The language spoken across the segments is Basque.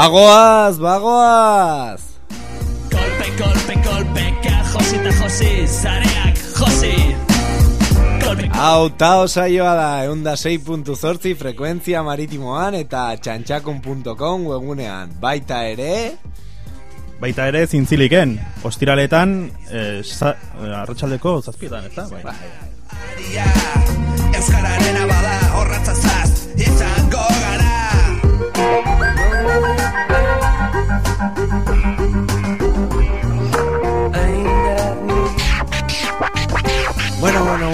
Bagoaz, bagoaz! Kolpe, kolpe, kolpe, ka josi eta josi, zareak josi Hau, tao saioa da, eunda 6.zortzi frekuentzia maritimoan eta txantxakun.com webunean. Baita ere, Baita ere zintziliken, ostiraletan, eh, sa, eh, arratsaldeko zazpietan, ez da? Bai. Aria, Euskararen abada horratzazaz izango gara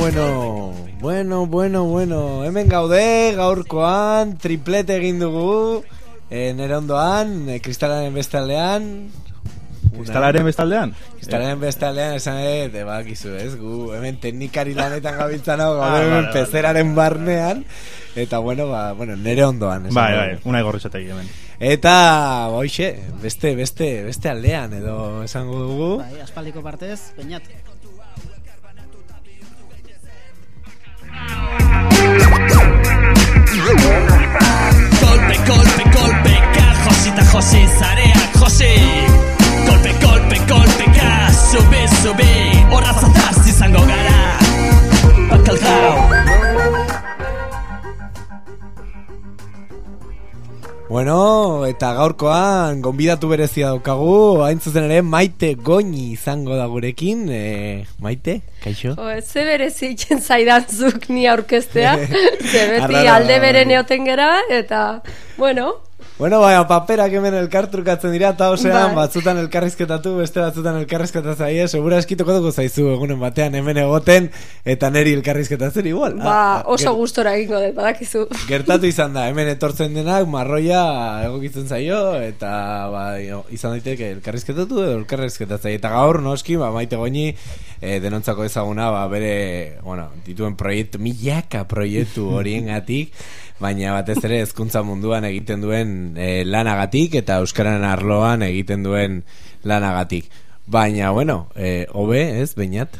bueno, bueno, bueno, bueno, hemen gaude, gaurkoan, triplete egin dugu, e, nere ondoan, e, kristalaren bestaldean, Kristalaren bestaldean? Kristalaren bestaldean esan dut, e, bakizu ez, gu hemen teknikari lanetan gabiltzan hau, Ah, hemen vale, vale. pezeraren barnean, eta bueno, ba, bueno, nere ondoan. esan Bai, bai, una igorretxategi hemen. Eta, boixe, beste, beste, beste aldean edo esango dugu. Bai, aspaldiko partez, peinat. Kolpe, kolpe, kolpe, ka josi eta josi, zareak josi. Kolpe, kolpe, kolpe, ka zubi, zubi Horratzataz izango gara. Bakal jau Bueno, eta gaurkoan gonbidatu berezia daukagu, hain zuzen ere maite goñi izango da gurekin, e, maite, kaixo? Jo, ze berezi itzen zaidanzuk ni aurkeztea, ze beti alde bere bai. neoten gera, eta, bueno, Bueno, baina paperak hemen elkartrukatzen dira, eta osean Bai. batzutan elkarrizketatu, beste batzutan elkarrizketatzen zaie, segura eskituko dugu zaizu egunen batean hemen egoten, eta neri elkarrizketatzen igual. ba, Ah, ah, oso ger- gustora egingo dut, badakizu. Gertatu izan da, hemen etortzen denak marroia egokitzen zaio eta ba, izan daiteke elkarrizketatu edo elkarrizketatzen eta gaur noski ba, maite goñi e, denontzako ezaguna ba, bere bueno, dituen proiektu, milaka proiektu horiengatik baina batez ere hezkuntza munduan egiten duen e, lanagatik eta euskararen arloan egiten duen lanagatik baina bueno, e, hobe ez, bainat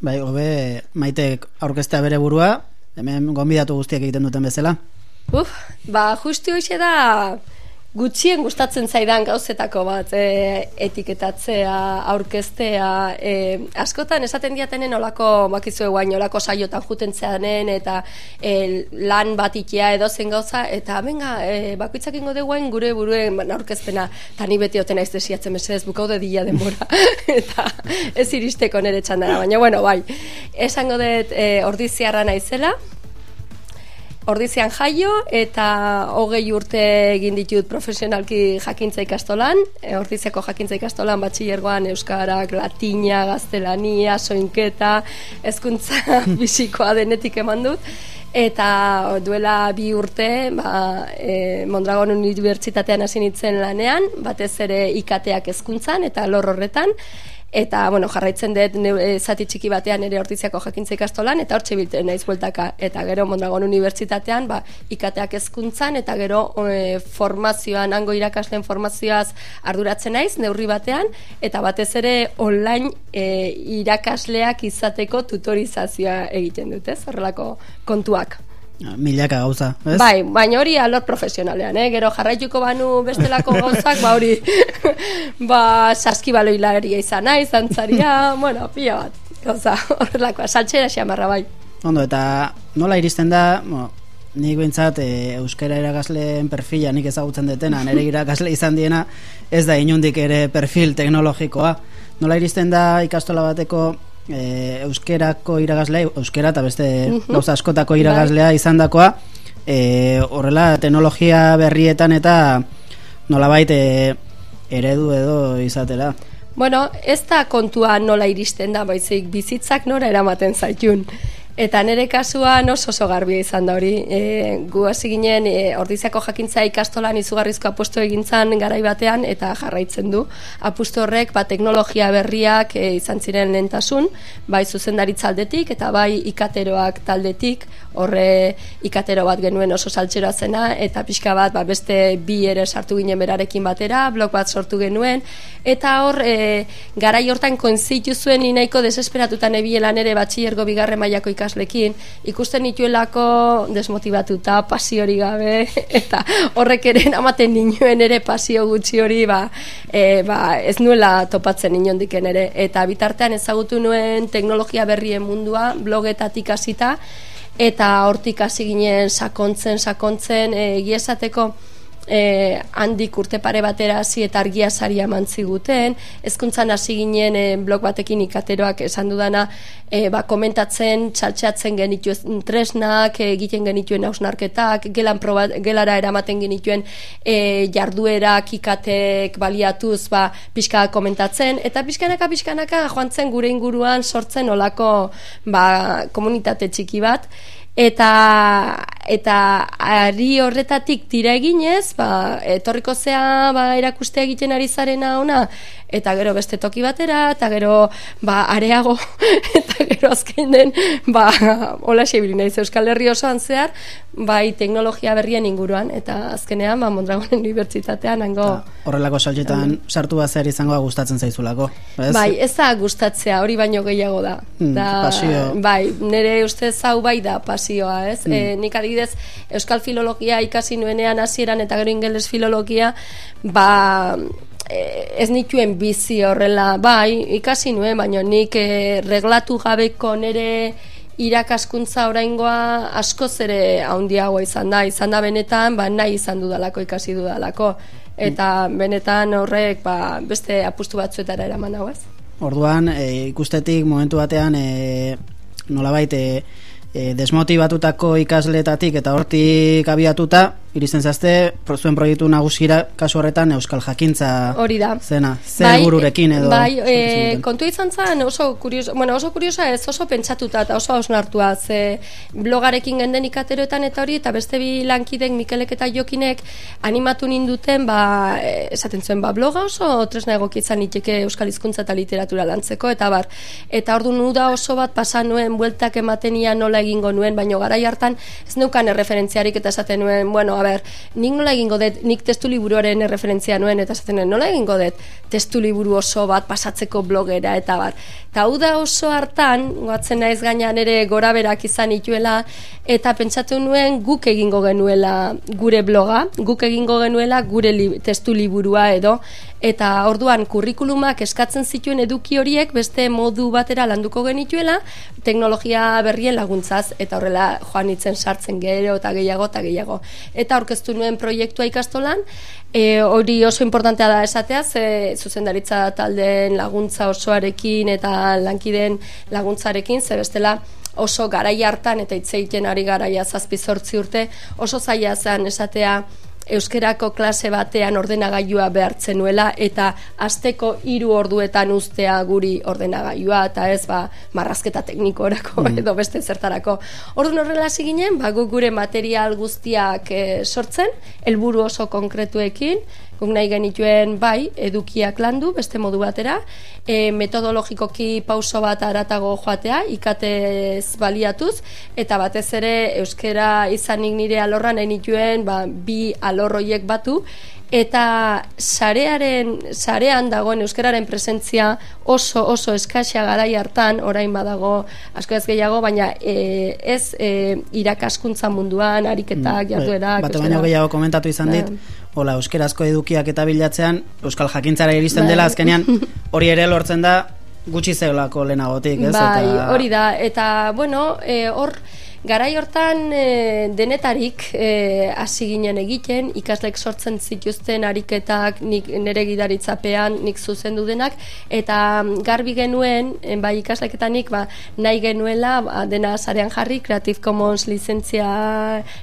Bai, hobe maitek aurkeztea bere burua, hemen gonbidatu guztiak egiten duten bezala. Uf, ba, justu hoxe da gutxien gustatzen zaidan gauzetako bat, e, etiketatzea, aurkeztea, e, askotan esaten diatenen olako, bakizu eguain, olako saiotan juten zeanen, eta e, lan bat ikia edo zen gauza, eta venga, e, bakoitzak ingo deguen gure buruen ba, aurkezpena, eta ni beti oten aiz desiatzen mesedez, bukaude dila denbora, eta ez iristeko nere txandara, baina bueno, bai, esango dut e, ordiziarra naizela, Ordizian jaio eta hogei urte egin ditut profesionalki jakintza ikastolan, e, ordiziako jakintza ikastolan batxillergoan euskarak, latina, gaztelania, soinketa, hezkuntza fisikoa denetik eman dut. Eta duela bi urte, ba, e, Mondragon Unibertsitatean hasi nintzen lanean, batez ere ikateak hezkuntzan eta lor horretan, eta bueno, jarraitzen dut e, zati txiki batean ere hortiziako jakintza ikastolan eta hortxe biltzen naiz bueltaka eta gero Mondragon Unibertsitatean ba, ikateak hezkuntzan eta gero e, formazioan hango irakasleen formazioaz arduratzen naiz neurri batean eta batez ere online e, irakasleak izateko tutorizazioa egiten dut, ez? Horrelako kontuak. Ah, Milaka gauza, ez? Bai, baina hori alor profesionalean, eh? Gero jarraituko banu bestelako gauzak, ba hori, ba saskibaloilaria izan naiz, dantzaria, bueno, pila bat, gauza, horrelakoa, saltxera xamarra bai. Ondo, eta nola iristen da, bueno, nik behintzat e, euskara irakasleen perfila nik ezagutzen detena, nire irakasle izan diena, ez da inundik ere perfil teknologikoa. Nola iristen da ikastola bateko e, euskerako iragaslea, euskera eta beste gauza askotako Bai. iragaslea izandakoa, e, horrela teknologia berrietan eta nolabait e, eredu edo izatera. Bueno, ez da kontua nola iristen da, baizik bizitzak nora eramaten zaitun. Eta nire kasuan oso oso garbia izan da hori. E, gu hasi ginen e, ordiziako jakintza ikastolan izugarrizko apustu egintzan garai batean eta jarraitzen du. Apustu horrek ba, teknologia berriak e, izan ziren lehentasun, bai zuzendaritza aldetik eta bai ikateroak taldetik, horre ikatero bat genuen oso saltxeroa zena eta pixka bat ba, beste bi ere sartu ginen berarekin batera, blog bat sortu genuen. Eta hor e, garai hortan konzitu zuen inaiko desesperatutan ebielan ere batxillergo bigarre mailako ikaslekin ikusten nituelako desmotibatuta pasio hori gabe eta horrek ere amaten ninuen ere pasio gutxi hori ba, e, ba, ez nuela topatzen inondiken ere. Eta bitartean ezagutu nuen teknologia berrien mundua blogetatik hasita eta hortik hasi ginen sakontzen, sakontzen, e, egiesateko e, handik urte pare batera hasi eta argia saria mantziguten, ezkuntzan hasi ginen e, blog batekin ikateroak esan dudana, e, ba, komentatzen, txatxatzen genituen tresnak, e, egiten genituen hausnarketak, gelan probat, gelara eramaten genituen e, jarduerak ikatek baliatuz ba, pixka komentatzen, eta pixkanaka pixkanaka joan zen gure inguruan sortzen olako ba, komunitate txiki bat, eta eta ari horretatik tira eginez, ba, etorriko zea ba, erakustea egiten ari zarena ona, eta gero beste toki batera, eta gero ba, areago, eta gero azken den, ba, hola xebili naiz Euskal Herri osoan zehar, bai teknologia berrien inguruan, eta azkenean, ba, Mondragonen Unibertsitatean, hango... Horrelako saltxetan sartu bat zer izango gustatzen zaizulako, ez? Bai, ez da gustatzea, hori baino gehiago da. Mm, da pasio. Bai, nire ustez hau bai da pasioa, ez? Mm. E, nik adibidez, Euskal Filologia ikasi nuenean hasieran eta gero ingeles filologia, ba, ez nituen bizi horrela, bai, ikasi nuen, baina nik e, reglatu gabeko nire irakaskuntza oraingoa askoz ere handiagoa izan da, izan da benetan, ba, nahi izan dudalako, ikasi dudalako, eta benetan horrek ba, beste apustu batzuetara eraman hau ez. Orduan, e, ikustetik momentu batean e, nolabait e, e, desmotibatutako ikasletatik eta hortik abiatuta iristen zazte zuen proiektu nagusira kasu horretan euskal jakintza Hori da. zena, zer bururekin edo Bai, e, kontu izan zen oso kurioso, bueno, oso kuriosa ez oso pentsatuta eta oso hausnartua, ze blogarekin genden ikateroetan eta hori, eta beste bi lankidek Mikelek eta Jokinek animatu ninduten, ba, e, esaten zuen, ba, bloga oso tresna egokitzan niteke Euskal Hizkuntza eta Literatura lantzeko, eta bar, eta ordu nuda oso bat pasa nuen, bueltak ematenia nola egingo nuen, baino garai hartan ez neukan erreferentziarik eta esaten nuen, bueno, a ber, nik nola egingo dut, nik testu liburuaren erreferentzia nuen, eta esaten nola egingo dut testu liburu oso bat pasatzeko blogera, eta bar. Eta hau da oso hartan, goatzen naiz gainean ere gora berak izan ituela, eta pentsatu nuen guk egingo genuela gure bloga, guk egingo genuela gure li, testu liburua edo, eta orduan kurrikulumak eskatzen zituen eduki horiek beste modu batera landuko genituela teknologia berrien laguntzaz eta horrela joan itzen sartzen gero eta gehiago eta gehiago. Eta aurkeztu nuen proiektua ikastolan e, hori oso importantea da esatea ze zuzendaritza taldeen laguntza osoarekin eta lankideen laguntzarekin ze bestela oso garai hartan eta hitz egiten ari garaia zazpi zortzi urte oso zaila zen esatea euskerako klase batean ordenagailua behartzen nuela eta asteko hiru orduetan ustea guri ordenagailua eta ez ba marrazketa teknikorako edo beste zertarako. Orduan horrela hasi ginen, ba guk gure material guztiak eh, sortzen, helburu oso konkretuekin, guk nahi genituen bai edukiak landu beste modu batera, e, metodologikoki pauso bat aratago joatea, ikatez baliatuz, eta batez ere euskera izanik nire alorran nahi nituen ba, bi alorroiek batu, eta sarearen sarean dagoen euskararen presentzia oso oso eskasia garai hartan orain badago asko ez gehiago baina e, ez e, irakaskuntza munduan ariketak jarduerak Bate baino gehiago komentatu izan dit, hola, euskerazko edukiak eta bilatzean, euskal jakintzara iristen Bai. dela, azkenean, hori ere lortzen da, gutxi zeolako lehenagotik, ez? Bai, eta... hori da, eta, bueno, e, hor, garai hortan e, denetarik e, hasi ginen egiten, ikaslek sortzen zituzten ariketak nik nere gidaritzapean nik zuzendu denak, eta mm, garbi genuen, e, bai ikaslek eta nik, ba, nahi genuela, ba, dena sarean jarri, Creative Commons lizentzia,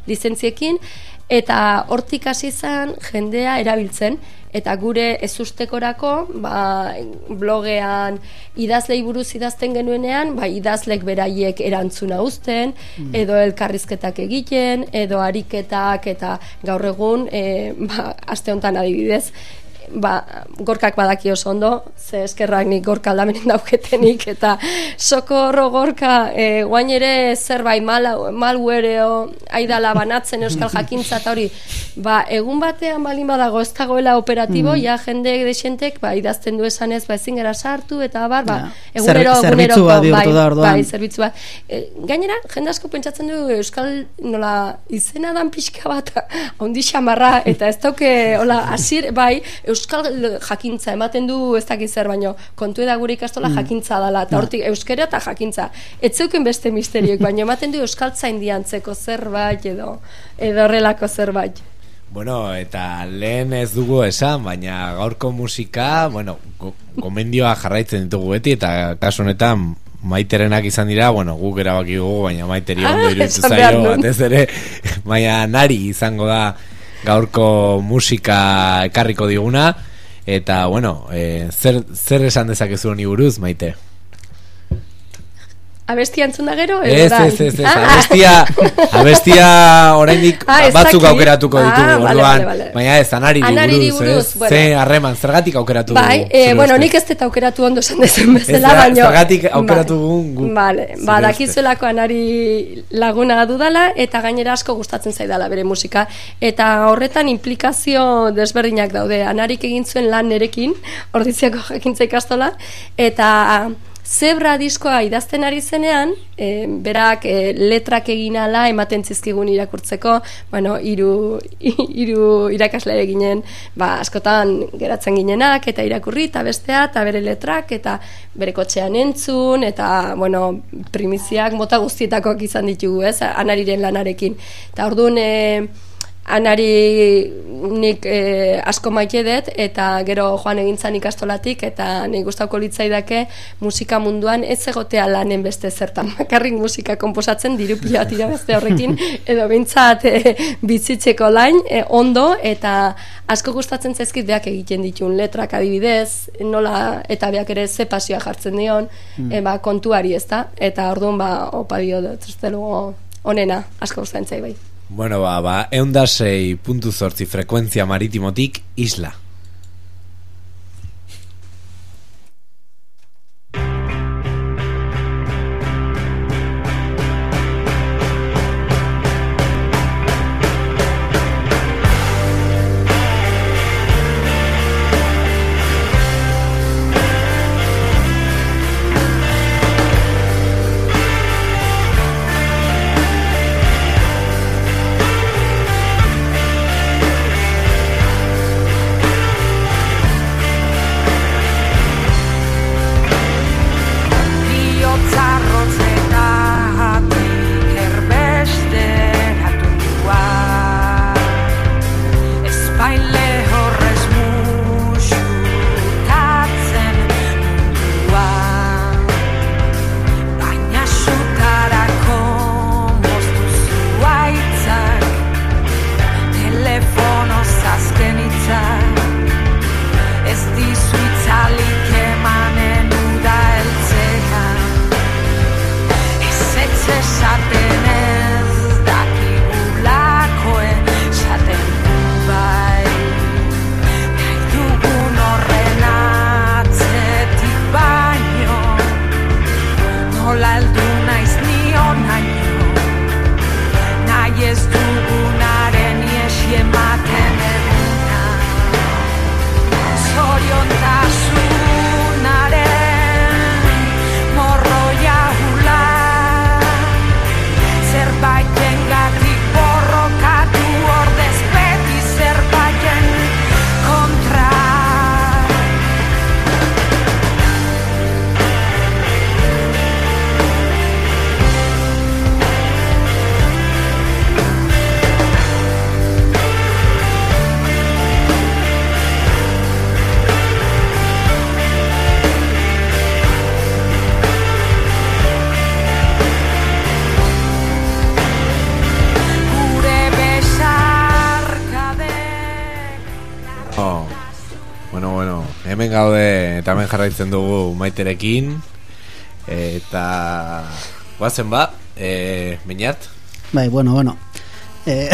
lizentziekin, Eta hortik hasi zen jendea erabiltzen. Eta gure ezustekorako ba, blogean idazlei buruz idazten genuenean ba, idazlek beraiek erantzuna uzten edo elkarrizketak egiten edo ariketak eta gaur egun e, ba, aste honetan adibidez ba, gorkak badaki oso ondo, ze eskerrak nik gorka aldamenen dauketenik, eta sokorro gorka, e, guain ere zerbait mal, malwereo aidala banatzen euskal jakintza eta hori, ba, egun batean balin badago ez dagoela operatibo, Mm. ja jende desentek, ba, idazten du esanez, ba, ezin gara sartu, eta bar, ba, Ja. egunero, Zer- eguneroko, da orduan. bai, zerbitzua. E, gainera, jende asko pentsatzen du euskal nola izena dan pixka bat ondi xamarra eta ez dauke hola hasir bai euskal jakintza ematen du ez dakit zer baino kontu da gure ikastola jakintza dala eta hortik euskera eta jakintza. Ez zeuken beste misterioek baino ematen du euskal zaindiantzeko zerbait edo edo horrelako zerbait. Bueno, eta lehen ez dugu esan, baina gaurko musika, bueno, go, gomendioa jarraitzen ditugu beti, eta kasu honetan maiterenak izan dira, bueno, guk erabaki dugu, baina maiteri Ah, ondo iruditu esan behar zaio, batez ere, baina nari izango da gaurko musika ekarriko diguna, eta, bueno, e, zer, zer esan dezakezu honi buruz, maite? Abestia entzun da gero Ez, ez, ez, ez, Ah, abestia, abestia oraindik Ah, batzuk aukeratuko Ah, ditugu, vale, orduan, vale, vale. baina ez, anari buruz, buruz, bueno. Ze harreman, zergatik aukeratu Bai, dugu, eh, bueno, nik ez dut aukeratu ondo esan dezen bezala, baina... zergatik aukeratu Vale, zure ba, ustez. dakizuelako anari laguna dudala, eta gainera asko gustatzen zaidala bere musika. Eta horretan implikazio desberdinak daude. Anarik egin zuen lan nerekin, ordiziako jakintza ikastola, eta Zebra diskoa idazten ari zenean, e, berak e, letrak egin ala ematen zizkigun irakurtzeko, bueno, hiru hiru irakasle ginen, ba, askotan geratzen ginenak eta irakurri eta bestea eta bere letrak eta bere kotxean entzun eta bueno, primiziak mota guztietakoak izan ditugu, ez? Anariren lanarekin. Eta orduan e, anari nik e, asko maite dut eta gero joan egintzan ikastolatik eta nik gustauko litzaidake musika munduan ez egotea lanen beste zertan. Bakarrik musika konposatzen diru pila bat irabazte horrekin edo behintzat e, bizitzeko lain e, ondo eta asko gustatzen zaizkit beak egiten ditun letrak adibidez nola eta beak ere ze pasioa jartzen dion e, ba, kontuari ezta? Eta orduan ba opa dio dut ez da onena asko gustatzen zait bai Bueno, ba, ba, eundasei puntu zortzi frekuentzia maritimotik isla. Gaude eta hemen jarraitzen dugu maiterekin. Eta guazen ba e, Miñat? Bai, bueno, bueno. Eh,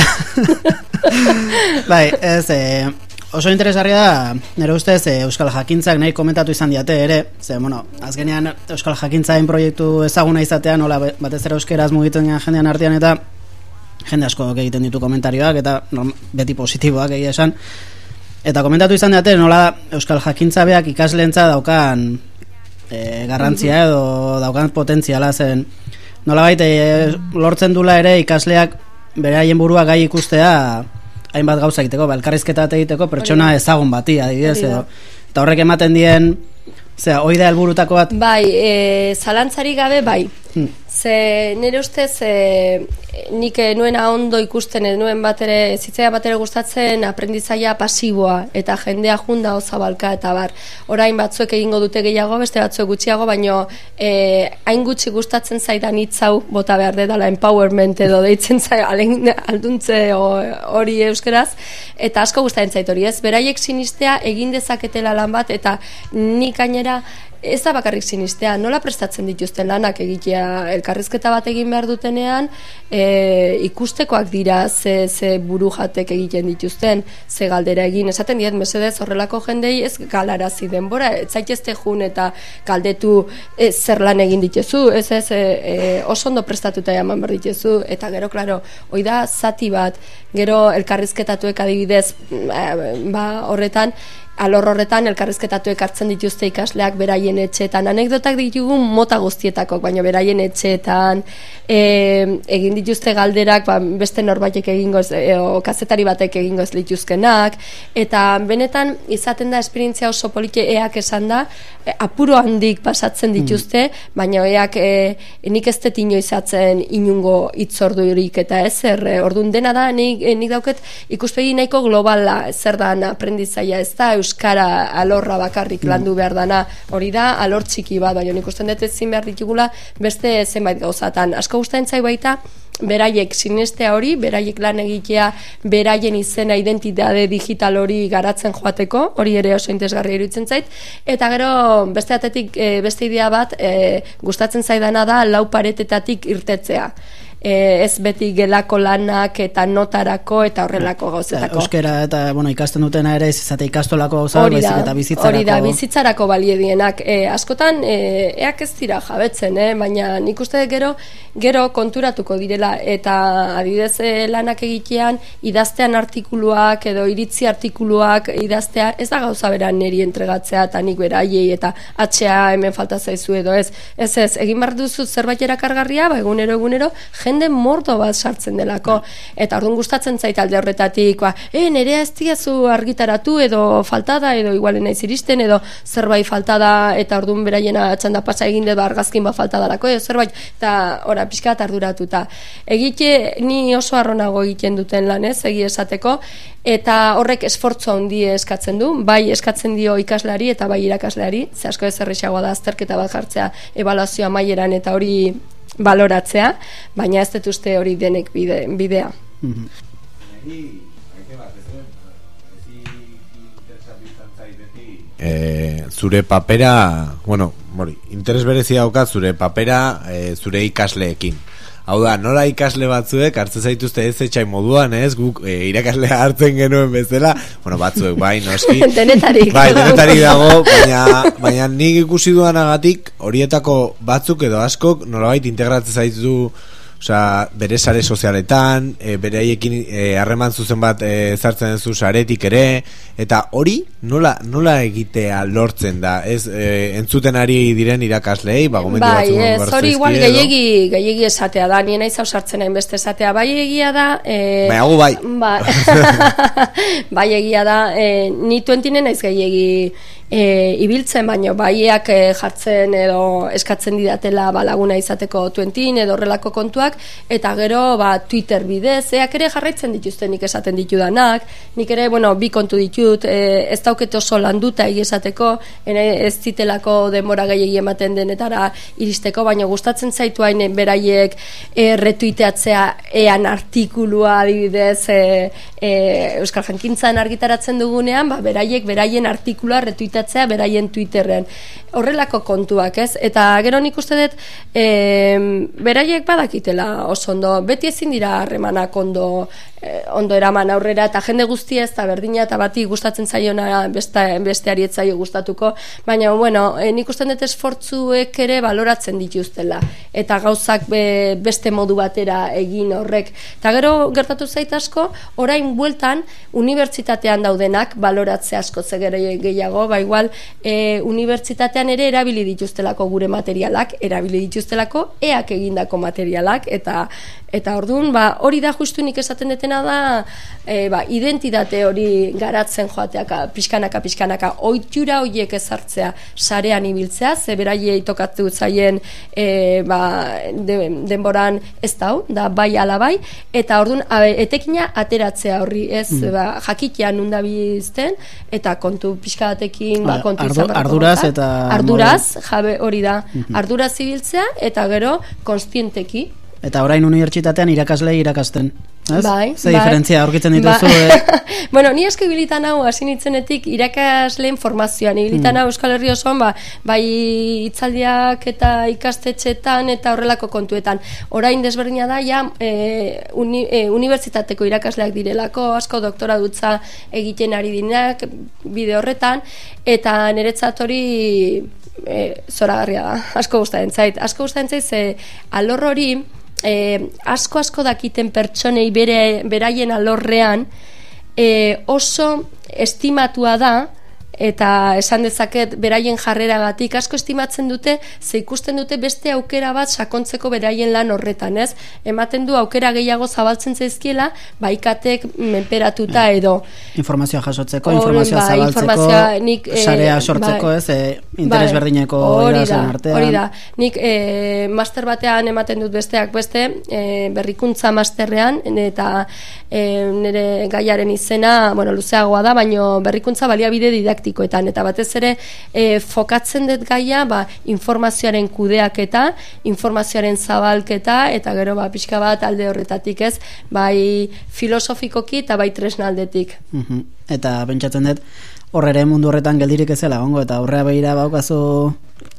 Bai, ez eh, oso interesgarria da nire ustez eh, Euskal Jakintzak nahi komentatu izan diate ere. Ze, bueno, azkenean Euskal Jakintzain proiektu ezaguna izatean hola batez ere euskeraz mugitzen jendean artean eta jende asko egiten ditu komentarioak eta beti positiboak egia esan eta komentatu izan diate nola Euskal Jakintza beak ikaslentza daukan e, garrantzia edo daukan potentziala zen nola baita lortzen dula ere ikasleak bere haien burua gai ikustea hainbat gauza egiteko, ba, elkarrizketa egiteko pertsona ezagun bati, adibidez, edo. Eta horrek ematen dien, zera, hoi da helburutako bat? Bai, e, zalantzari gabe, bai. Hmm. Ze nire ustez e, nik nuena ondo ikusten nuen bat ere zitzaia bat gustatzen aprendizaia pasiboa eta jendea junda ozabalka eta bar. Orain batzuek egingo dute gehiago beste batzuek gutxiago baino e, hain gutxi gustatzen zaidan hitzau bota behar dela empowerment edo deitzen zai alduntze hori euskeraz eta asko gustatzen zait hori ez? Beraiek sinistea egin dezaketela lan bat eta nik gainera ez da bakarrik sinistea, nola prestatzen dituzten lanak egitea elkarrizketa bat egin behar dutenean, e, ikustekoak dira ze, ze buru jatek egiten dituzten, ze galdera egin, esaten diet, mesedez horrelako jendei ez galarazi denbora, ez zaitezte jun eta galdetu e, zer lan egin dituzu, ez ez e, e, oso ondo prestatuta eman behar dituzu, eta gero, klaro, hoi da zati bat, gero elkarrizketatuek adibidez, mm, ba, horretan, alor horretan elkarrizketatu ekartzen dituzte ikasleak beraien etxeetan. Anekdotak ditugu mota guztietako baina beraien etxeetan e, egin dituzte galderak ba, beste norbaitek egingo e, o kazetari batek egingo ez lituzkenak. Eta benetan izaten da esperientzia oso polite eak esan da e, apuro handik pasatzen hmm. dituzte baina eak e, nik ez detino izatzen inungo itzordurik eta ez er, ordun dena da nik, nik dauket ikuspegi nahiko globala zer da aprendizaia ez da euskara alorra bakarrik landu behar dana. Hori da alor txiki bat baina ikusten dut ezin behar ditugula beste zenbait gauzatan. Asko gustatzen zai baita beraiek sinestea hori, beraiek lan egitea, beraien izena identitate digital hori garatzen joateko, hori ere oso interesgarri iruditzen zait, eta gero beste atetik, e, beste idea bat, e, gustatzen zaidana da lau paretetatik irtetzea e, ez beti gelako lanak eta notarako eta horrelako gauzetako. Euskera eta bueno, ikasten dutena ere ez izate ikastolako gauza baizik eta bizitzarako. Hori da, bizitzarako baliedienak. E, askotan, e, eak ez dira jabetzen, eh? baina nik uste gero, gero konturatuko direla eta adidez lanak egitean idaztean artikuluak edo iritzi artikuluak idaztea ez da gauza beran neri entregatzea eta nik beraiei eta atxea hemen falta zaizu edo ez. Ez ez, egin behar duzu zerbait erakargarria, ba, egunero egunero, jende mordo bat sartzen delako. Eta orduan gustatzen zait alde horretatik ba, e, nerea ez diazu argitaratu edo faltada edo igualen naiz iristen edo zerbait faltada eta orduan beraiena txanda pasa egin edo argazkin bat faltada lako edo zerbait. Eta ora pixka arduratuta. Egite ni oso arronago egiten duten lan ez egi esateko. Eta horrek esfortzu handi eskatzen du bai eskatzen dio ikaslari eta bai irakasleari. Ze asko ez da azterketa bat jartzea ebaluazioa maieran eta hori baloratzea, baina ez dut uste hori denek bide, bidea. E, zure papera, bueno, mori, interes berezia daukat zure papera e, zure ikasleekin. Hau da, nola ikasle batzuek hartzen zaituzte ez etxai moduan, ez? Guk e, irakaslea hartzen genuen bezala. Bueno, batzuek, bai, noski. denetarik. Bai, denetarik dago, baina, baina nik ikusi duanagatik horietako batzuk edo askok nolabait integratzen zaitu Osa, bere sare sozialetan, e, bere e, harreman zuzen bat e, zartzen zu saretik ere, eta hori nola, nola egitea lortzen da? Ez, e, entzuten ari diren irakaslei, ba, gomendu bai, ez, hori igual gehiegi, gehiegi esatea da, nien aiz sartzen nahin beste esatea, bai egia da... E, bai, hagu bai. Ba, bai egia da, e, ni tuentinen aiz gehiegi e, ibiltzen, baino baiak e, jartzen edo eskatzen didatela balaguna izateko tuentin edo horrelako kontuak, kontuak, eta gero ba, Twitter bidez, eak ere jarraitzen dituzte nik esaten ditudanak, nik ere, bueno, bi kontu ditut, e, ez dauket oso landuta ene ez zitelako denbora gehiagi ematen denetara iristeko, baina gustatzen zaitu hain beraiek e, retuiteatzea ean artikulua adibidez e, e, Euskal Jankintzan argitaratzen dugunean, ba, beraiek beraien artikulua retuitatzea beraien Twitterren. Horrelako kontuak, ez? Eta gero nik uste dut, e, beraiek badakitela oso ondo, beti ezin dira harremanak ondo eh, ondo eraman aurrera eta jende guztia ez da berdina eta bati gustatzen zaiona beste, besteari etzaio gustatuko, baina bueno, e, nik uste dut esfortzuek ere baloratzen dituztela eta gauzak be, beste modu batera egin horrek. Eta gero gertatu zait asko, orain bueltan unibertsitatean daudenak baloratzea asko zegere gehiago, ba igual e, unibertsitatean ere erabili dituztelako gure materialak, erabili dituztelako eak egindako materialak eta eta ordun ba hori da justu nik esaten detena da e, ba, identitate hori garatzen joateaka pixkanaka pixkanaka ohitura hoiek ezartzea sarean ibiltzea ze beraiei tokatu zaien e, ba, denboran ez dau da bai ala bai eta ordun etekina ateratzea horri ez? Mm. ba, jakitea nun bizten eta kontu pixka batekin ba, kontu arduraz eta arduraz jabe hori da. Mm arduraz ibiltzea eta gero konstienteki Eta orain unibertsitatean irakasle irakasten. Ez? Bai, Ze bai. diferentzia aurkitzen dituzu? Bai. Eh? bueno, ni eski bilitan hau hasi nitzenetik irakasleen formazioan. Ibilitan mm. hau Euskal Herri osoan, ba, bai itzaldiak eta ikastetxetan eta horrelako kontuetan. Orain desberdina da, ja, e, uni, e, unibertsitateko irakasleak direlako, asko doktora dutza egiten ari dinak, bide horretan, eta niretzat hori e, zoragarria da, asko guztaren zait. Asko guztaren zait, ze alor hori, e, asko asko dakiten pertsonei bere, beraien alorrean e, oso estimatua da eta esan dezaket beraien jarreragatik asko estimatzen dute ze ikusten dute beste aukera bat sakontzeko beraien lan horretan, ez? Ematen du aukera gehiago zabaltzen zaizkiela, baikatek menperatuta mm. edo informazioa jasotzeko, informazioa ba, zabaltzeko, nik, e, sarea sortzeko, ba, ez? E, interes bai, berdineko hori da, artean. Hori da. Nik e, master batean ematen dut besteak beste, e, berrikuntza masterrean eta e, nire gaiaren izena, bueno, luzeagoa da, baino berrikuntza baliabide didaktik didaktikoetan eta batez ere e, fokatzen dut gaia ba, informazioaren kudeaketa, informazioaren zabalketa eta gero ba, pixka bat alde horretatik ez, bai filosofikoki eta bai tresnaldetik. Mm Eta pentsatzen dut, horre mundu horretan geldirik ezela ongo eta aurrea behira baukazu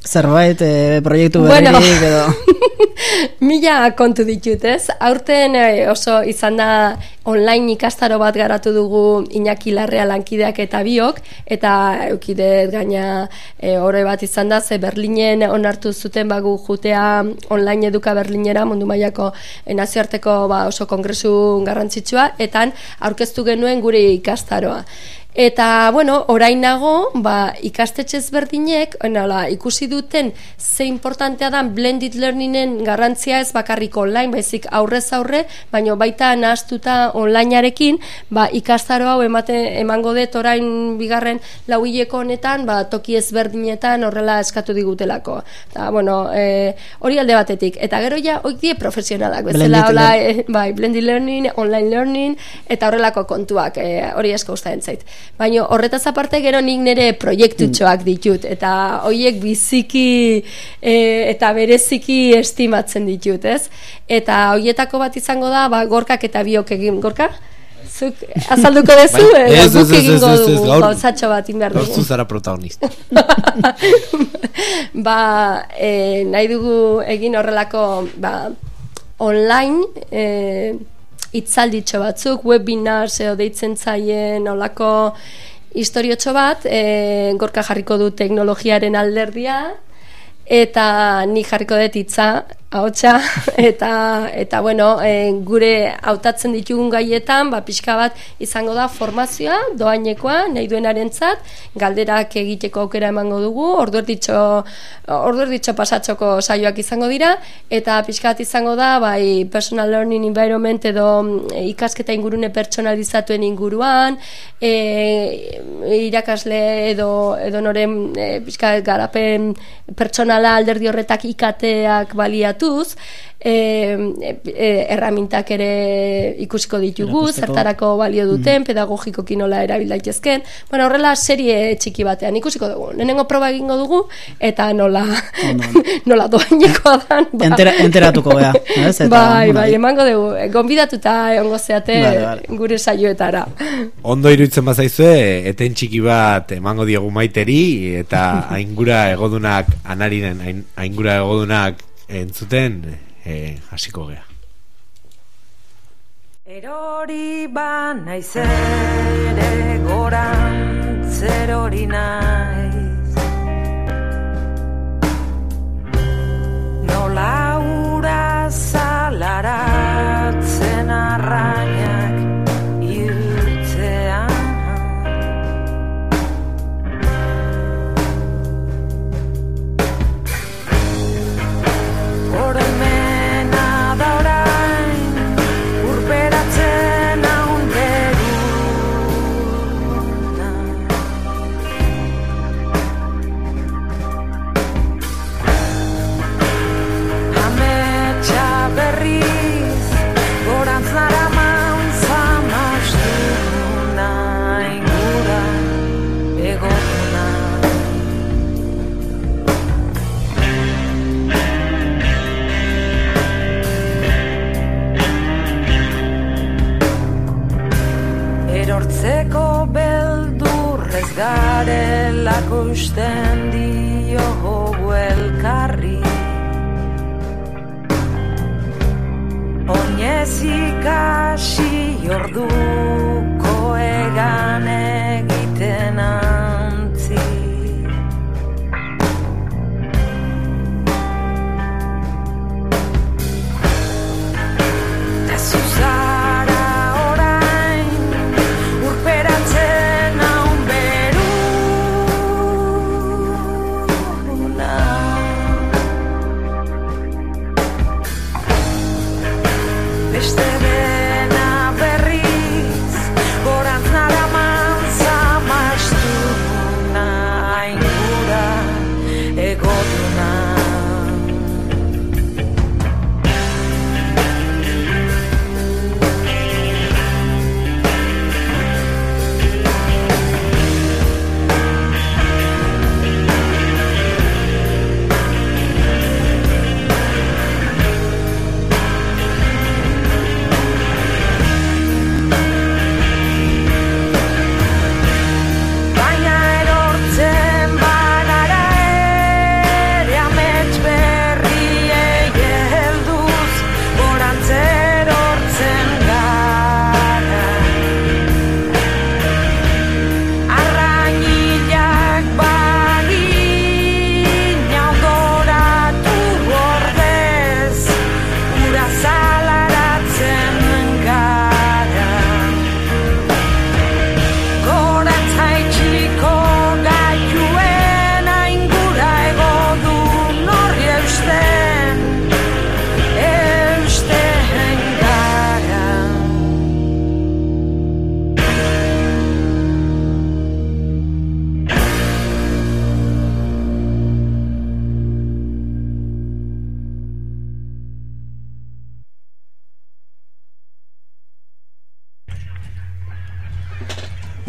zerbait e, proiektu berririk bueno. edo. Mila kontu ditut ez? Aurten e, oso izan da online ikastaro bat garatu dugu Iñaki Larrea lankideak eta biok eta eukide gaina e, ore bat izan da ze Berlinen onartu zuten bagu jutea online eduka Berlinera mundu mailako e, nazioarteko ba, oso kongresu garrantzitsua eta aurkeztu genuen gure 嗯。Eta, bueno, orain nago, ba, ikastetxez berdinek, nola, ikusi duten ze importantea da blended learningen garrantzia ez bakarrik online, baizik aurrez aurre, baino baita nahaztuta onlinearekin, ba, ikastaro hau emate, emango dut orain bigarren lauileko honetan, ba, toki ezberdinetan horrela eskatu digutelako. Eta, bueno, e, hori alde batetik. Eta gero ja, oik die profesionalak, bezala, hola, e, bai, blended learning, online learning, eta horrelako kontuak, e, hori esko ustaen zait. Baina horretaz aparte gero nik nire proiektutxoak mm. ditut eta hoiek biziki e, eta bereziki estimatzen ditut, ez? Eta hoietako bat izango da, ba, gorkak eta biok egin, gorka? Zuk azalduko dezu, bai. ez, ez, ez, ez, ez, ez, gauzatxo bat inber dugu. Gaur zara protagonista. ba, e, nahi dugu egin horrelako, ba, online, e, itzalditxo batzuk, webinars edo deitzen zaien olako historiotxo bat, e, gorka jarriko du teknologiaren alderdia, eta ni jarriko dut itza ahotsa. Eta eta bueno, e, gure hautatzen ditugun gaietan, ba pixka bat izango da formazioa doainekoa nahi duenarentzat, galderak egiteko aukera emango dugu, orduerditxo orduerditxo pasatzoko saioak izango dira eta pixka bat izango da bai personal learning environment edo e, ikasketa ingurune pertsonalizatuen inguruan, e, irakasle edo edo noren e, pixka garapen pertsonala alderdi horretak ikateak baliatu gonbidatuz, e, e, erramintak ere ikusiko ditugu, Erakusteko. zertarako balio duten, pedagogikoki nola erabil daitezken. Bueno, horrela serie txiki batean ikusiko dugu. Lehenengo proba egingo dugu eta nola nola doainekoa dan. ba. Entera, enteratuko gea. Eta, bai, bai, emango dugu. Gonbidatuta egongo zeate Vale, vale. gure saioetara. Ondo iruditzen bazaizue, eten txiki bat emango diogu maiteri eta aingura egodunak anariren ain- aingura egodunak entzuten eh, hasiko gea. Erori ba naiz ere gorantz erori naiz Nola ura zalaratzen arrainak garelako usten diogu elkarri. Oinez ikasi orduko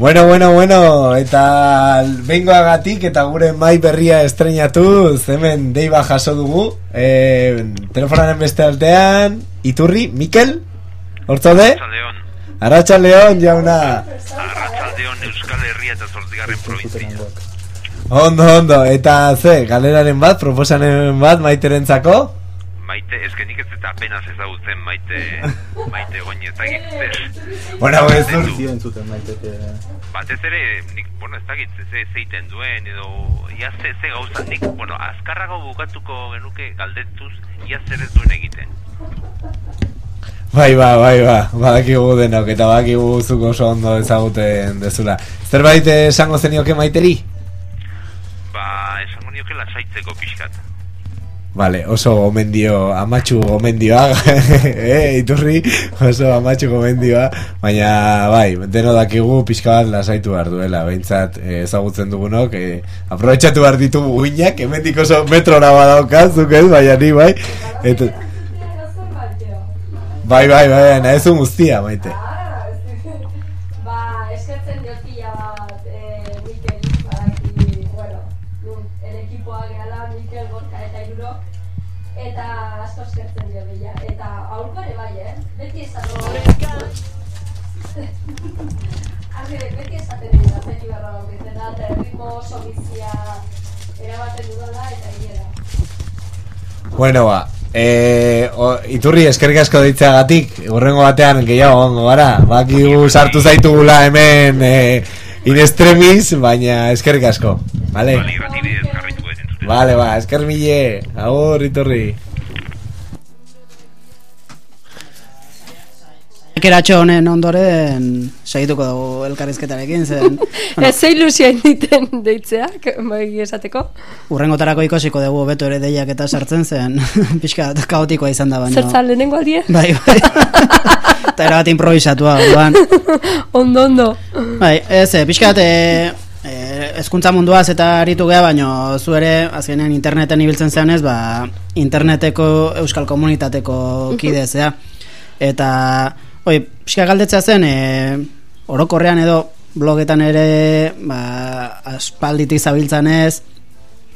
Bueno, bueno, bueno, eta bengoagatik eta gure mai berria estrenatuz, hemen deiba jaso dugu, e, telefonaren beste altean, Iturri, Mikel, hortzode? Arratsaldeon. Arratxa León, jauna. Arratsaldeon Euskal Herria eta Zortzigarren provintzia. Ondo, ondo, eta ze, galeraren bat, proposanen bat, maiterentzako? Maite, eske nik ez eta apenas ezagutzen maite, maite goin zer. Bueno, ez Zer dur, du. Zio entzuten maiteke Batez ere, nik, bueno, ez dakit, ze zeiten duen, edo, ia ze, ze gauza, nik, bueno, azkarrago bukatuko genuke galdetuz, ia zer ez duen egiten. Bai, ba, bai, ba, badakigu denok, eta badakigu zuko oso ondo ezaguten dezula. Zerbait esango zenioke maiteri? Ba, esango nioke lasaitzeko pixkat. Vale, oso gomendio, amatxu gomendioa, eh, iturri, oso amatxu gomendioa, baina, bai, deno dakigu pixka bat lasaitu behar duela, behintzat eh, ezagutzen dugunok, eh, aprobetxatu behar ditugu uinak, hemendik oso metrora badaukaz, zuk ez, baina ni, bai, Eta... Bai, bai, bai, nahi guztia, maite. Oso bizia erabaten dudala, eta hilera. Bueno, ba, e, o, iturri eskerrik asko ditzeagatik, urrengo batean gehiago gongo gara, bakigu sartu zaitugula hemen e, in extremis, baina eskerrik asko, vale? Vale, ba, esker mile, agur, iturri. Keratxo honen ondoren segituko dugu elkarrizketarekin, zen Ez ze ilusio inditen deitzeak, bai esateko. urrengotarako ikosiko dugu beto ere deiak eta sartzen zen pixka kaotikoa izan da baina. Zertzan lehenengo aldie? Bai, bai. eta erabat improvisatua, orduan. Ondo, ondo. Bai, ez, e, pixka bat, e, e, ezkuntza munduaz eta aritu geha, baino zu ere, azkenean interneten ibiltzen zeanez, ba, interneteko euskal komunitateko kidezea. Eta, oi, pixka galdetzea zen, e, orokorrean edo blogetan ere, ba, aspalditik zabiltzanez,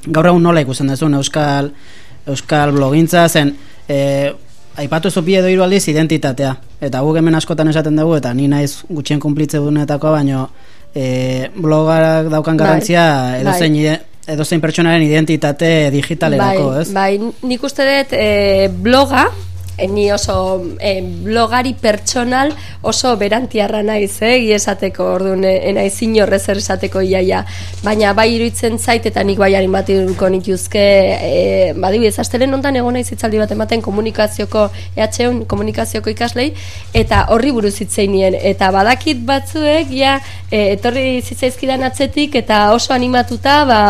gaur egun nola ikusten duzun euskal, euskal blogintza zen, e, aipatu zu bi edo hiru aldiz identitatea. Eta guk hemen askotan esaten dugu, eta ni naiz gutxien kumplitze dunetakoa, baino e, blogak daukan Bai, garrantzia edozein, bai. ide- edozein pertsonaren identitate digitalerako, bai, ez? Bai, nik uste dut e, bloga, ni oso e, blogari pertsonal oso berantiarra naiz, eh, egia esateko, orduan, e, naiz inorrez esateko iaia. Baina bai iruditzen zait eta nik bai animatuko nituzke, e, badibidez, astelen ondan egon naiz hitzaldi bat ematen komunikazioko, EHUn komunikazioko ikaslei, eta horri buruz hitzeinien, eta badakit batzuek, ja, e, etorri zitzaizkidan atzetik, eta oso animatuta, ba,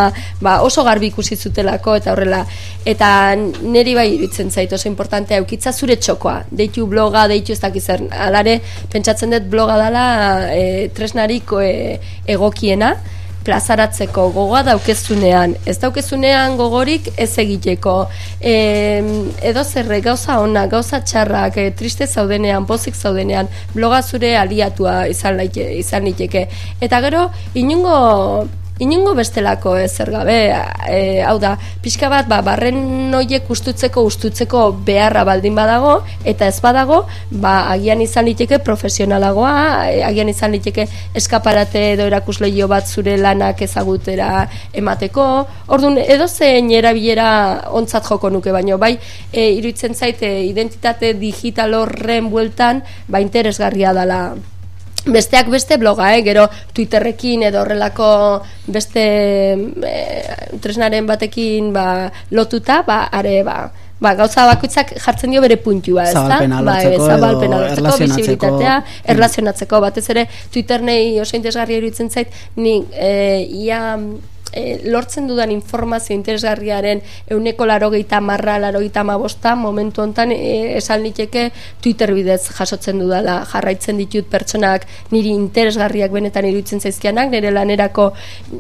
ba oso garbi ikusi zutelako, eta horrela, eta niri bai iruditzen zait oso importantea eukitza zure txokoa, deitu bloga, deitu ez dakiz zer, alare, pentsatzen dut bloga dela e, tresnarik e, egokiena, plazaratzeko gogoa daukezunean. Ez daukezunean gogorik ez egiteko. E, edo zerre gauza ona, gauza txarrak, e, triste zaudenean, pozik zaudenean, bloga zure aliatua izan, laike, izan liteke. Eta gero, inungo Inungo bestelako ezer gabe, e, hau da, pixka bat, ba, barren noiek ustutzeko, ustutzeko beharra baldin badago, eta ez badago, ba, agian izan liteke profesionalagoa, e, agian izan liteke eskaparate edo erakusleio bat zure lanak ezagutera emateko, orduan, edo zein erabilera ontzat joko nuke, baino, bai, e, iruditzen zaite identitate digital horren bueltan, ba, interesgarria dela Besteak beste bloga, eh? gero Twitterrekin edo horrelako beste e, tresnaren batekin ba, lotuta, ba, are, ba, ba, gauza bakoitzak jartzen dio bere puntua, ez da? Zabalpena lortzeko edo zabalpena lortzeko, erlazionatzeko. bisibilitatea, erlazionatzeko, batez ere Twitter nei oso interesgarria iruditzen zait, ni e, ia e, lortzen dudan informazio interesgarriaren euneko larogeita marra, larogeita mabosta, momentu hontan e, esan liteke Twitter bidez jasotzen dudala, jarraitzen ditut pertsonak niri interesgarriak benetan iruditzen zaizkianak, nire lanerako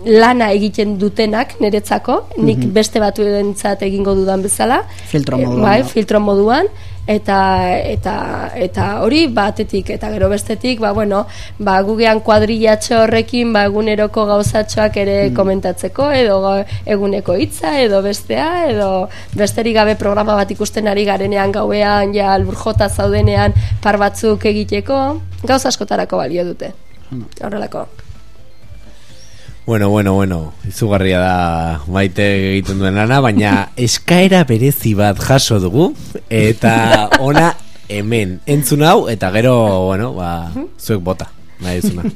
lana egiten dutenak niretzako, nik beste batuentzat egingo dudan bezala. Filtro E, moduan, bai, da. filtro moduan eta eta eta hori batetik eta gero bestetik ba bueno ba gugean kuadrillatxo horrekin ba eguneroko gauzatxoak ere komentatzeko edo eguneko hitza edo bestea edo besterik gabe programa bat ikusten ari garenean gauean ja lurjota zaudenean par batzuk egiteko gauza askotarako balio dute. Horrelako Bueno, bueno, bueno, izugarria da maite egiten duen lana, baina eskaera berezi bat jaso dugu, eta ona hemen entzun hau, eta gero, bueno, ba, zuek bota, nahi duzuna.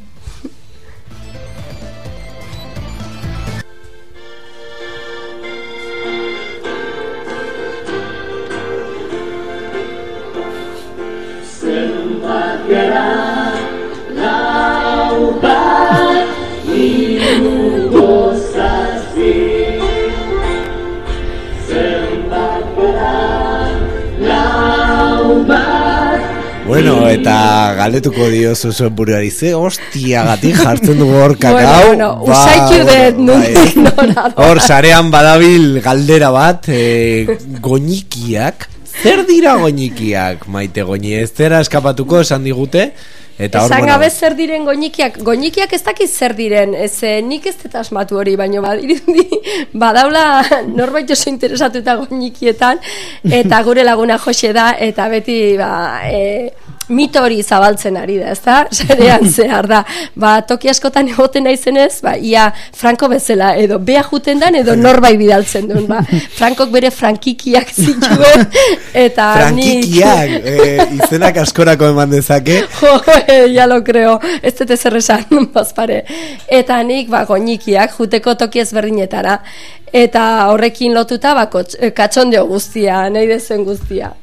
Eta galdetuko dio zuzuen buruari. Ze hostiagatik jartzen dugu hor kakao. Bueno, bueno, usaitu dut nondik nora doa. Hor, sarean badabil galdera bat, e, goñikiak. Zer dira goñikiak, maite goñi, ez zera eskapatuko esan digute, eta hor, Esan bueno, gabe zer diren goñikiak, goñikiak ez dakiz zer diren, ez eh, nik ez dut asmatu hori, baino badirudi badaula norbait oso interesatuta goñikietan, eta gure laguna jose da, eta beti ba, e, mito hori zabaltzen ari da, ezta? Zerean zehar da. Ba, toki askotan egoten naizenez, ba, ia Franco bezala, edo bea juten dan, edo norbait bidaltzen duen, ba. Frankok bere frankikiak zituen, eta nik... frankikiak, eh, izenak askorako eman dezake, Jo, eh, ya lo creo. Ez dut ezer esan, bazpare. Eta nik, ba, goñikiak, juteko toki ezberdinetara. Eta horrekin lotuta, ba, eh, katxondeo guztia, nahi dezen guztia.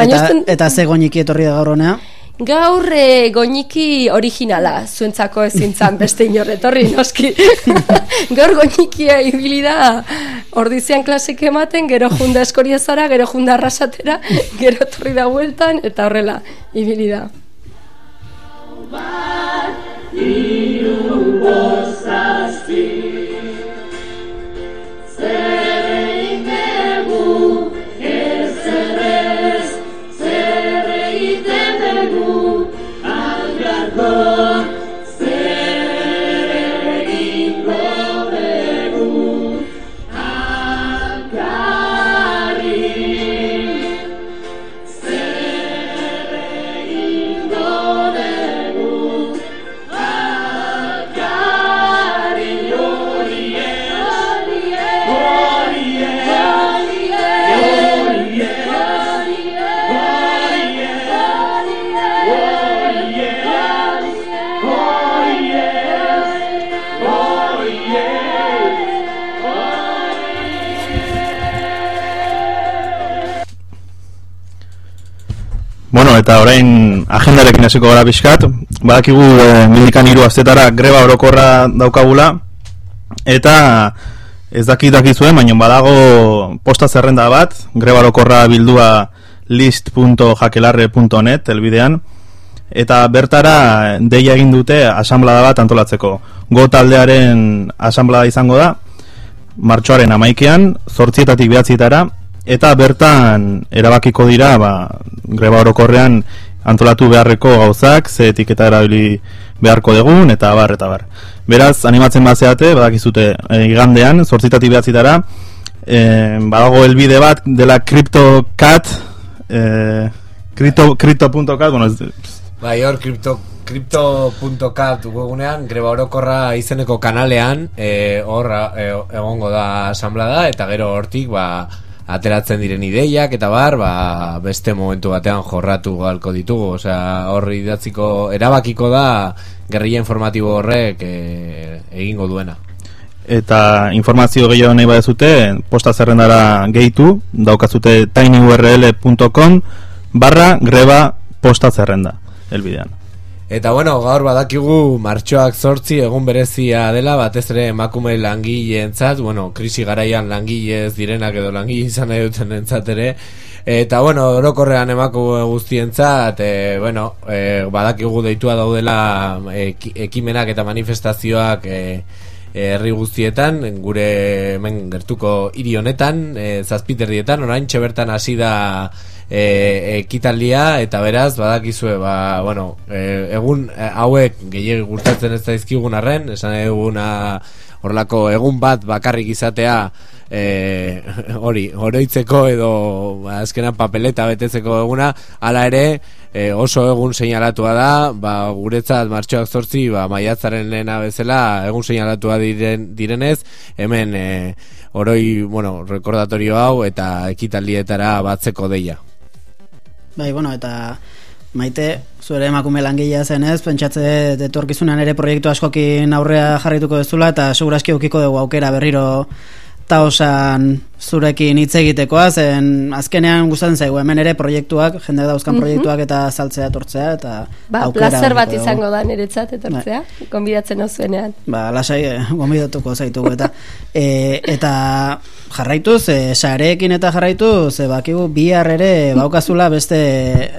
Baina Eta, usten, eta ze goñiki etorri da gaur honea? gaur e, goñiki originala, zuentzako ezin zan beste inorretorri, noski. gaur goñikia ibili da, ordizian klasik ematen, gero junda eskoriezara, gero junda arrasatera, gero etorri da bueltan, eta horrela, ibili da. Bueno, eta orain agendarekin hasiko gara pixkat, badakigu e, milikan hiru asteetara greba orokorra daukagula, eta ez dakit dakizuen, baina badago posta zerrenda bat, greba orokorra bildua list.jakelarre.net elbidean, eta bertara deia egin dute asamblada bat antolatzeko. Go taldearen asamblada izango da, martxoaren amaikean, zortzietatik behatzietara, eta bertan erabakiko dira ba, greba orokorrean antolatu beharreko gauzak, ze etiketa erabili beharko dugun, eta bar, eta bar. Beraz, animatzen bazeate, badakizute, e, igandean, zortzitatik behatzitara, e, badago elbide bat dela CryptoCat, e, crypto- crypto.cat, bueno, ez, Bai, hor, kripto.cat webunean, greba orokorra izeneko kanalean, e, hor e, egongo da asamblada, eta gero hortik, ba, ateratzen diren ideiak, eta bar, ba, beste momentu batean jorratu galko ditugu, osea, hor idatziko, erabakiko da, gerrilla informatibo horrek e, egingo duena. eta informazio gehiago nahi badezute, posta zerrendara gehitu, daukazute tinyurl.com barra greba posta zerrenda, elbidean. Eta bueno, gaur badakigu martxoak zortzi egun berezia dela, batez ere emakume langileentzat, bueno, krisi garaian langilez direnak edo langile izan nahi duten entzat ere, eta bueno, orokorrean emakume guztientzat, e, bueno, e, badakigu deitua daudela eki- ekimenak eta manifestazioak e, herri guztietan, gure hemen gertuko hiri honetan, e, zazpiterdietan, orain bertan hasi da e, ekitaldia eta beraz badakizue ba, bueno, e, egun e, hauek gehiegi gustatzen ez daizkigun arren esan eguna horlako egun bat bakarrik izatea e, hori, oroitzeko edo ba, azkenan papeleta betetzeko eguna hala ere e, oso egun seinalatua da ba, guretzat martxoak zortzi ba, maiatzaren lehena bezala egun seinalatua diren, direnez hemen e, oroi, bueno, rekordatorio hau eta ekitaldietara batzeko deia. Bai, bueno, eta maite, zuere emakume langilea zenez, pentsatze detorkizunan ere proiektu askokin aurrea jarrituko dezula, eta seguraski ukiko dugu aukera berriro adaptaos zurekin hitz egitekoa, zen azkenean gustatzen zaigu hemen ere proiektuak, jende dauzkan Mhm. proiektuak eta saltzea etortzea, eta Ba, aukera placer bat dugu. izango da niretzat etortzea, konbidatzen ozuenean. Ba, lasai, eh, gomidatuko zaitugu eta e, eta jarraituz, e, sareekin eta jarraituz, e, bakigu bihar ere baukazula beste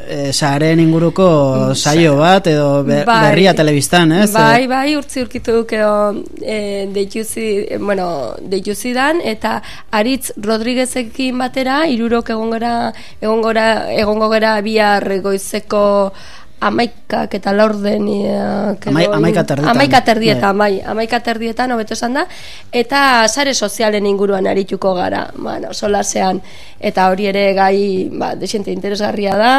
e, sareen inguruko saio bat edo be, Bai. berria telebistan, ez? Bai, bai, urtzi urkitu edo e, deituzi, bueno, deituzi dan, eta aritz Rodriguezekin batera, irurok egon gara, egon gora, egongo gara bihar goizeko amaikak eta laurdeniak Amai- amaika terdietan. amaika terdietan, bai, amaika terdietan, hobeto esan da, eta sare sozialen inguruan arituko gara, bueno, solasean, eta hori ere gai, ba, desente interesgarria da,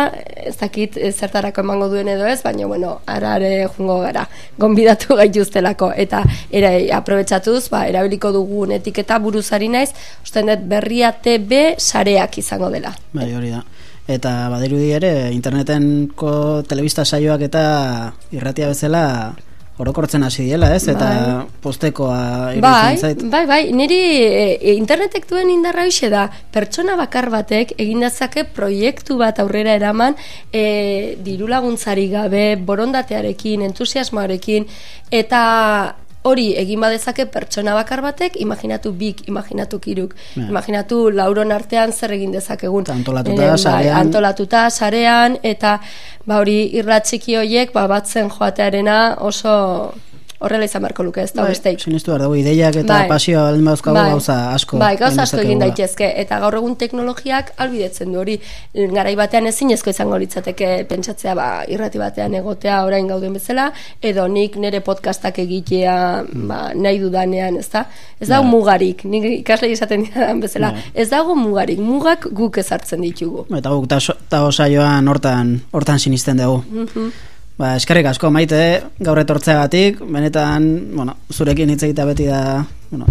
ez dakit eh, zertarako emango duen edo ez, baina, bueno, arare jungo gara, gonbidatu gaituztelako, eta ere, aprobetsatuz, ba, erabiliko dugun etiketa buruzari naiz, uste dut berria TB sareak izango dela. Bai, hori da. Eta badirudi ere, internetenko telebista saioak eta irratia bezala orokortzen hasi diela, ez? Eta Bai. postekoa Bai, iruditzen zait. bai, bai, niri e, internetek duen indarra hoxe da, pertsona bakar batek egin dezake proiektu bat aurrera eraman e, diru laguntzari gabe, borondatearekin, entusiasmoarekin, eta hori egin badezake pertsona bakar batek, imaginatu bik, imaginatu kiruk, Ja. imaginatu lauron artean zer egin dezakegun. Eta antolatuta, Eh, bai, sarean. antolatuta, sarean, eta ba hori irratxiki horiek ba, batzen joatearena oso horrela izan beharko luke, ez da Bai, besteik. Sinistu behar dugu, ideiak eta Bai. pasioa baldin bauzkagu Bai. gauza asko. Bai, gauza asko egin daitezke eta gaur egun teknologiak albidetzen du hori garai batean ezinezko izango litzateke pentsatzea ba irrati batean egotea orain gauden bezala edo nik nire podcastak egitea ba, nahi dudanean, ezta? Ez dago Bai. mugarik, nik ikasle izaten didan bezala. Bai. Ez dago mugarik, mugak guk ezartzen ditugu. Eta guk ta, osaioan hortan hortan sinisten dugu. Mhm. Ba, eskerrik asko maite gaur etortzeagatik, benetan, bueno, zurekin hitz egitea beti da, bueno,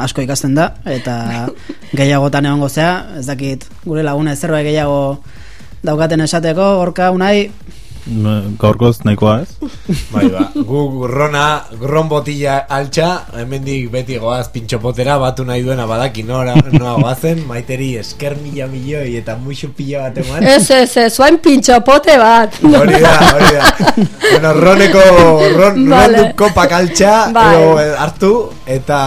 asko ikasten da eta gehiagotan egongo zea, ez dakit gure lagune zerbait gehiago daukaten esateko, gorka unai, Gaurkoz nahikoa ez? Bai, ba, gu rona, ron botila altxa, hemendik beti goaz pintxopotera, batu nahi duena badaki nora, noa goazen, maiteri esker mila milioi eta muixu pila bat eman. Ez, ez, ez, zuain pintxopote bat. Hori da, hori da. bueno, roneko, ron, Vale. ron kopak altxa, Bai. edo, eh, hartu, eta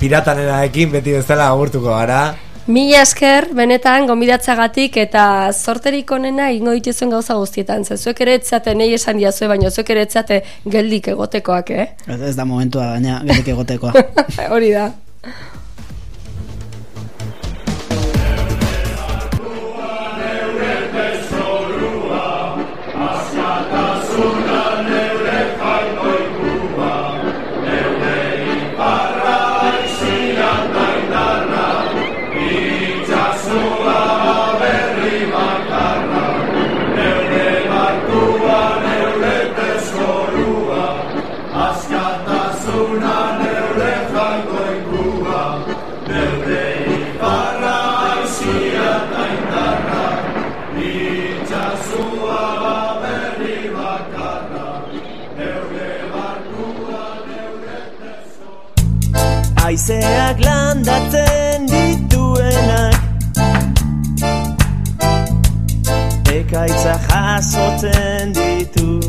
piratanerarekin beti bezala agurtuko gara. Mila esker, benetan, gonbidatzagatik eta sorterik onena ingo dituzuen gauza guztietan. Zuek ere etzate, nahi esan diazue, baina zuek ere etzate geldik egotekoak, eh? ez, da momentua gaina gerik egotekoa. Hori da. Aizeak landatzen dituenak. Ekaitza jasotzen ditu.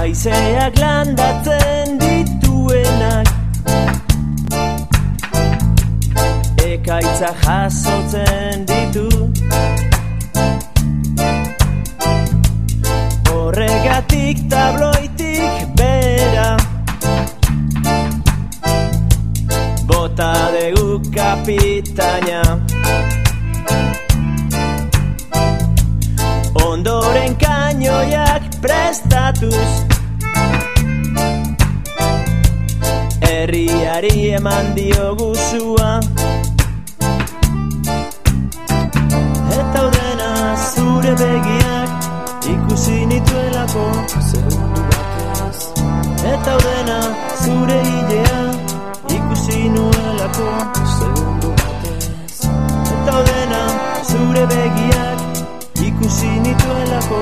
Aizeak landatzen dituenak. Ekaitza jasotzen ditu kapitaina Ondoren kainoiak prestatuz. Herriari eman diogu zua Eta udena zure begiak ikusi nituelako. Segundu batez Eta udena zure nuelako segundu batez Eta udena zure begiak ikusi nituelako